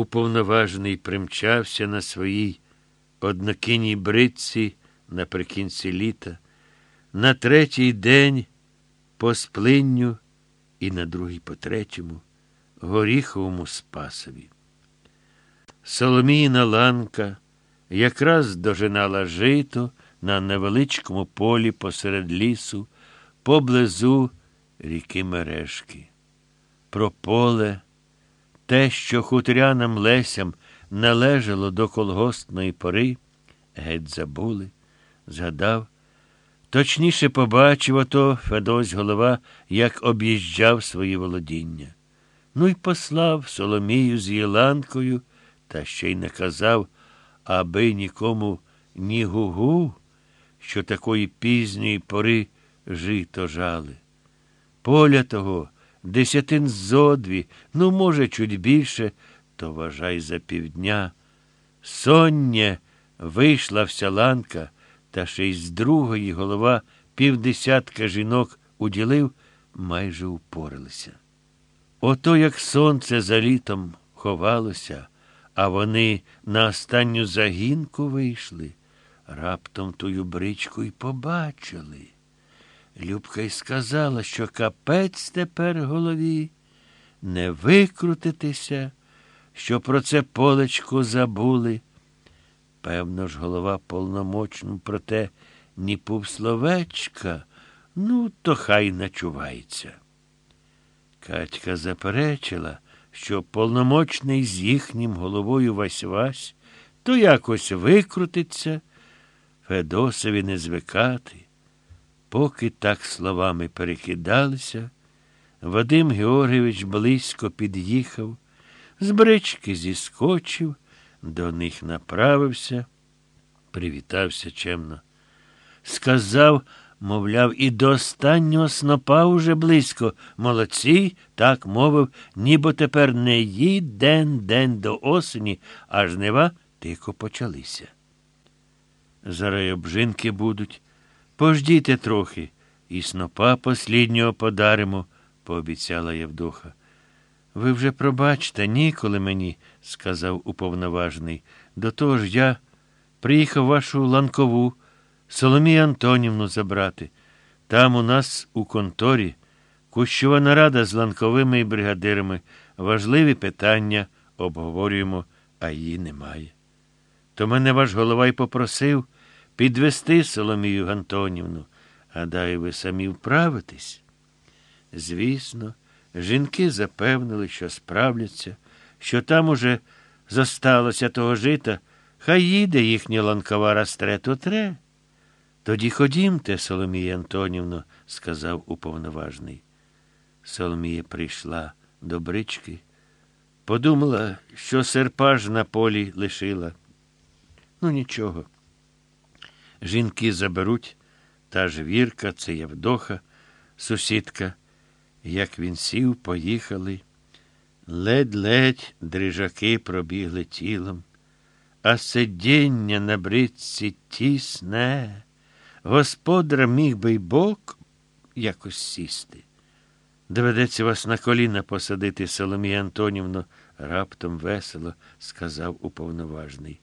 уповноважений примчався на своїй однокиній бритці наприкінці літа, на третій день по сплинню і на другий по третьому горіховому спасові. Соломіїна ланка якраз дожинала жито на невеличкому полі посеред лісу, поблизу ріки Мережки. Про поле, те, що хуторянам Лесям належало до колгоспної пори, геть забули, згадав. Точніше побачив ото Федось голова, як об'їжджав свої володіння. Ну й послав Соломію з Єланкою, та ще й не казав, аби нікому ні гугу, що такої пізньої пори жито жали. Поля того, десятин зо дві, ну, може, чуть більше, то вважай за півдня. Соння вийшла вся ланка, та ще й з другої голова півдесятка жінок уділив, майже упоралися. Ото як сонце за літом ховалося, а вони на останню загінку вийшли, раптом тую бричку й побачили. Любка й сказала, що капець тепер голові, не викрутитися, що про це полечко забули. Певно ж, голова полномочну про те ні півсловечка, ну, то хай начувається. Катька заперечила, що полномочний з їхнім головою Вась-Вась то якось викрутиться, Федосові не звикати. Поки так словами перекидалися, Вадим Георгійович близько під'їхав, з брички зіскочив, до них направився, привітався чемно. Сказав, мовляв, і до останнього снопа уже близько. Молодці, так мовив, ніби тепер не їден день до осені, а жнива тихо почалися. Зараз обжинки будуть. Пождіте трохи, і снопа посліднього подаримо, пообіцяла Євдоха. Ви вже пробачте, ніколи мені, сказав уповноважений. До того ж я приїхав вашу ланкову Соломію Антонівну забрати. Там у нас у конторі кущова нарада з ланковими і бригадирами. Важливі питання обговорюємо, а її немає. То мене ваш голова й попросив підвести Соломію Антонівну. Гадаю, ви самі вправитесь. Звісно, жінки запевнили, що справляться, що там уже зосталося того жита, хай їде їхня ланкова растре, тре. Тоді ходімте, Соломія Антонівно, сказав уповноважний. Соломія прийшла до брички, подумала, що серпаж на полі лишила. Ну, нічого. Жінки заберуть, та ж Вірка, це Євдоха, сусідка. Як він сів, поїхали. Ледь-ледь дрижаки пробігли тілом, а сидіння на бричці тісне. Господар міг би й бок якось сісти. Доведеться вас на коліна посадити, Соломія Антонівно, раптом весело сказав уповноважний.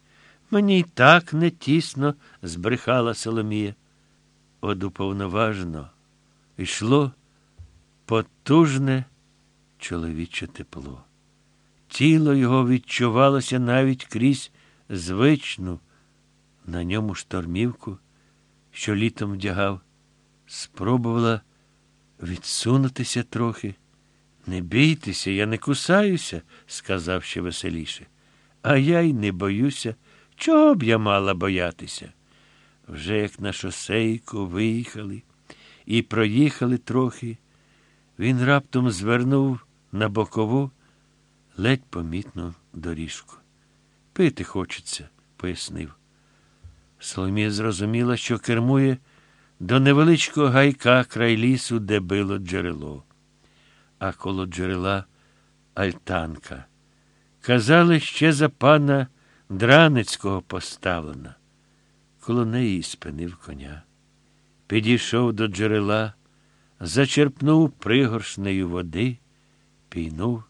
Мені й так не тісно, збрехала Соломія. От уповноважно йшло потужне чоловіче тепло. Тіло його відчувалося навіть крізь звичну на ньому штормівку, що літом вдягав, спробувала відсунутися трохи. Не бійтеся, я не кусаюся, сказав ще веселіше. А я й не боюся. Чого б я мала боятися? Вже як на шосейку виїхали і проїхали трохи, він раптом звернув на бокову ледь помітну доріжку. Пити хочеться, пояснив. Соломія зрозуміла, що кермує до невеличкого гайка край лісу, де било джерело, а коло джерела альтанка. Казали, ще за пана Драницького поставлена. Коло неї спинив коня. Підійшов до джерела, зачерпнув пригоршнею води, пійнув,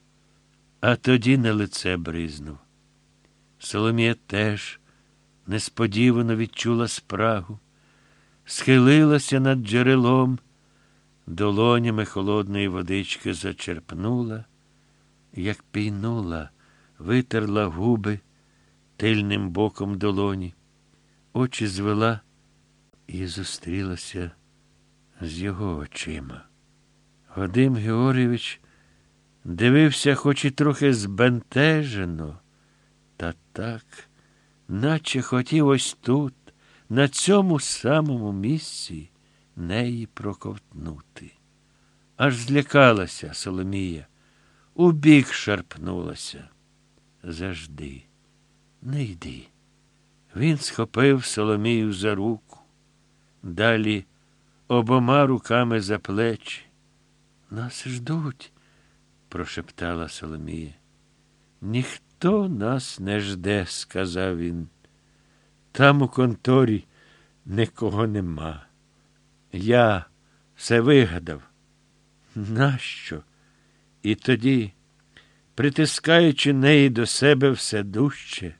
а тоді на лице бризнув. Соломія теж несподівано відчула спрагу, схилилася над джерелом, долонями холодної водички зачерпнула, як пійнула, витерла губи тильним боком долоні, очі звела і зустрілася з його очима. Вадим Георгійович дивився, хоч і трохи збентежено, та так, наче хотів ось тут, на цьому самому місці, неї проковтнути. Аж злякалася Соломія, убік шарпнулася. Завжди, не йди. Він схопив Соломію за руку, далі обома руками за плечі. Нас ждуть, прошептала Соломія. Ніхто нас не жде, сказав він. Там у конторі нікого нема. Я все вигадав. Нащо? І тоді, притискаючи неї до себе все дужче,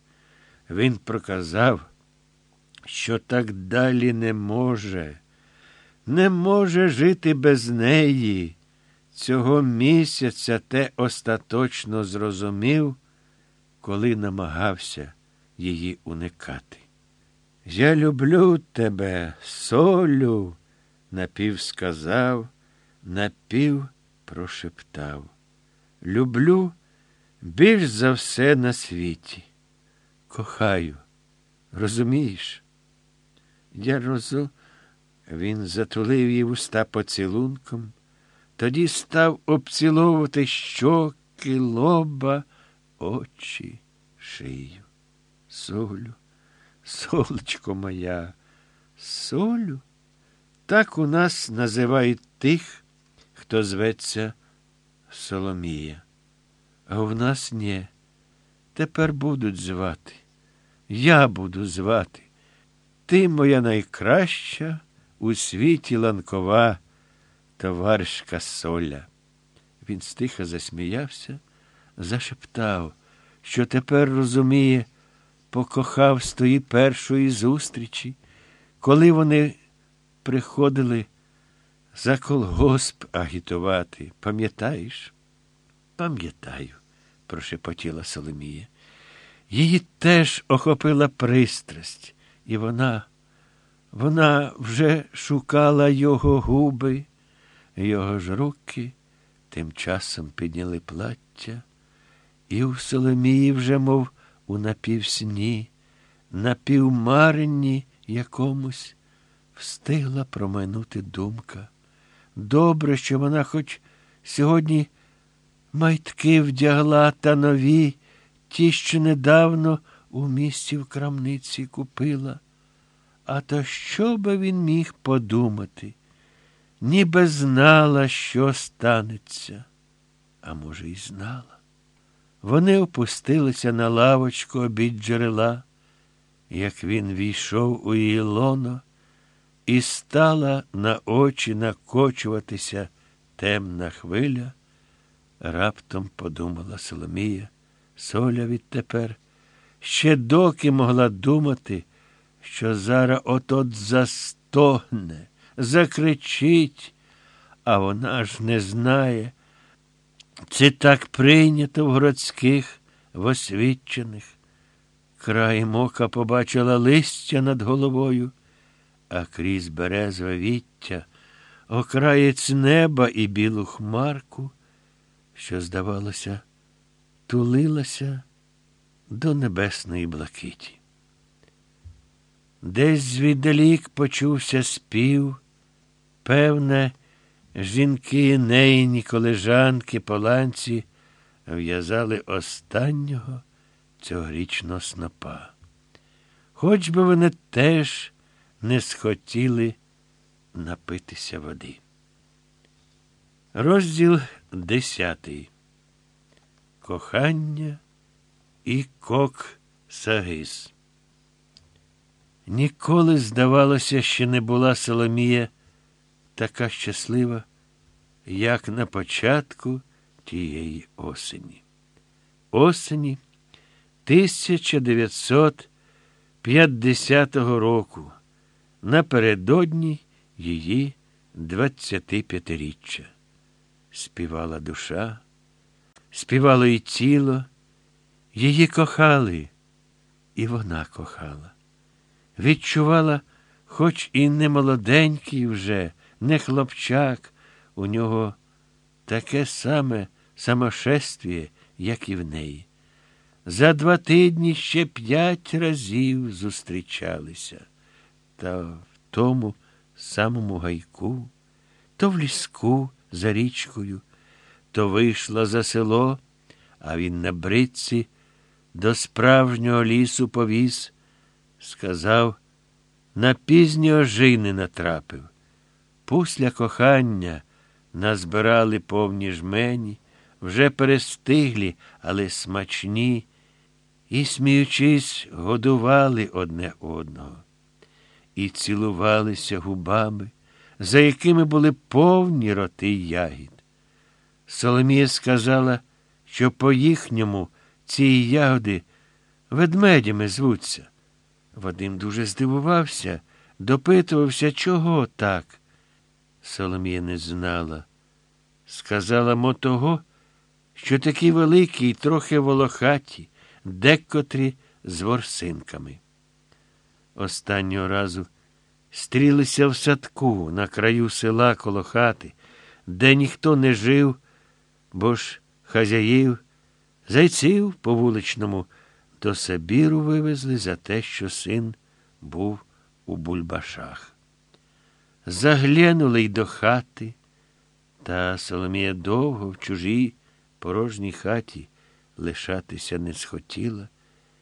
він проказав, що так далі не може, не може жити без неї. Цього місяця те остаточно зрозумів, коли намагався її уникати. Я люблю тебе, солю, напів сказав, напів прошептав. Люблю більш за все на світі. Кохаю, розумієш? Я розу. Він затулив її вуста поцілунком, тоді став обціловувати щоки, лоба, очі, шию. Солю, солечко моя, солю. Так у нас називають тих, хто зветься Соломія. А в нас ні. Тепер будуть звати. Я буду звати. Ти моя найкраща у світі ланкова товаришка Соля. Він стиха засміявся, зашептав, що тепер розуміє, покохав з тої першої зустрічі, коли вони приходили за колгосп агітувати. Пам'ятаєш? Пам'ятаю, прошепотіла Соломія. Її теж охопила пристрасть, і вона, вона вже шукала його губи, його ж руки тим часом підняли плаття, і у Соломії вже, мов у напівсні, напівмаренні якомусь встигла промайнути думка. Добре, що вона хоч сьогодні майтки вдягла та нові, ті, що недавно у місті в крамниці купила. А то що би він міг подумати? Ніби знала, що станеться, а може, й знала. Вони опустилися на лавочку обід джерела, як він війшов у її лоно, і стала на очі накочуватися темна хвиля. Раптом подумала Соломія, соля відтепер ще доки могла думати, що зараз от-от застогне, закричить, а вона ж не знає. Це так прийнято в городських, в освічених. Краєм ока побачила листя над головою, а крізь березове віття окраєць неба і білу хмарку, що, здавалося, тулилася до небесної блакиті. Десь звіддалік почувся спів, певне, жінки, нейні колежанки, поланці в'язали останнього цьогорічного снопа. Хоч би вони теж не схотіли напитися води. Розділ десятий. Кохання і кок Сагис. Ніколи, здавалося, ще не була Соломія така щаслива, як на початку тієї осені. осені 1950 року, напередодні її 25-річчя. Співала душа, співало і тіло, її кохали, і вона кохала. Відчувала, хоч і не молоденький вже, не хлопчак, у нього таке саме самошествіє, як і в неї. За два тижні ще п'ять разів зустрічалися, та в тому самому гайку, то в ліску за річкою, то вийшла за село, а він на бритці до справжнього лісу повіз, сказав, на пізні ожини натрапив. Після кохання назбирали повні жмені, вже перестиглі, але смачні, і, сміючись, годували одне одного, і цілувалися губами, за якими були повні роти ягід. Соломія сказала, що по їхньому ці ягоди ведмедями звуться. Вадим дуже здивувався, допитувався, чого так. Соломія не знала. Сказала мо того, що такі великі й трохи волохаті, декотрі з ворсинками. Останнього разу стрілися в садку на краю села коло хати, де ніхто не жив, бо ж хазяїв, зайців по вуличному до Сибіру вивезли за те, що син був у бульбашах. Заглянули й до хати, та Соломія довго в чужій порожній хаті лишатися не схотіла.